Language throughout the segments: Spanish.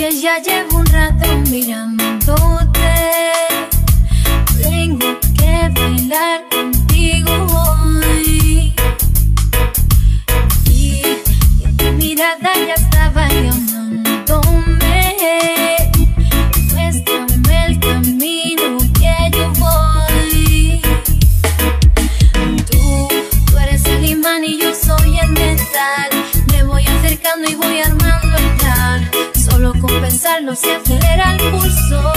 que ya llevo un rato mirándote. Tengo que bailar contigo hoy. Y, y tu mirada ya estaba pensarlo se acelera el pulso.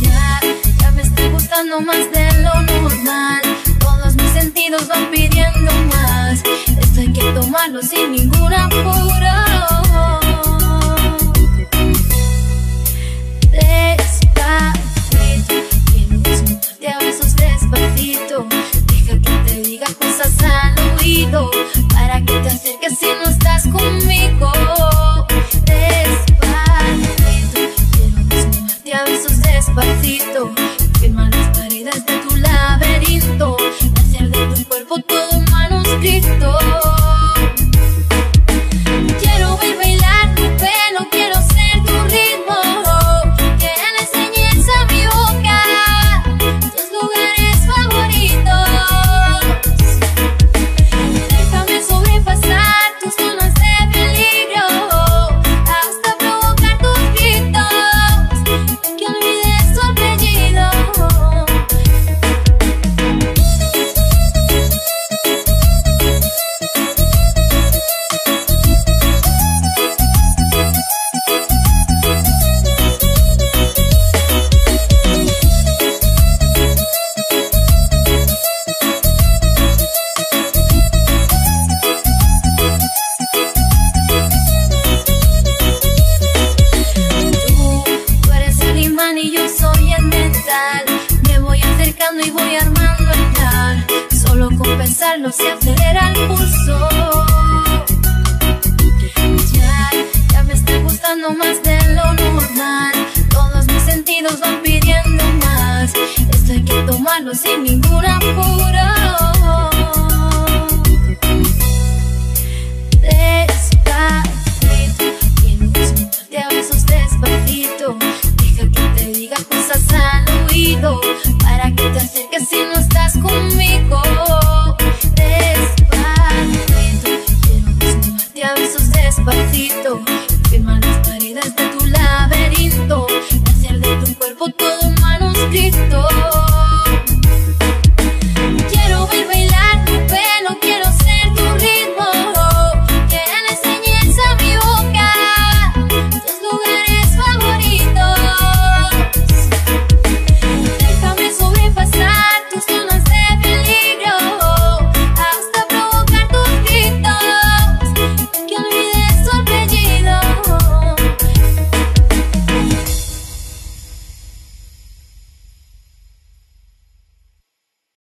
Ya, ya me está gustando más de lo normal. Todos mis sentidos van pidiendo más. Esto hay que tomarlo sin ningún apuro. Pensarlo se acelera el pulso. Ya, ya me está gustando más de lo normal. Todos mis sentidos van pidiendo más. Esto hay que tomarlo sin ningún apuro. despacito, firma las paredes de tu laberinto, hacer de tu cuerpo todo un manuscrito.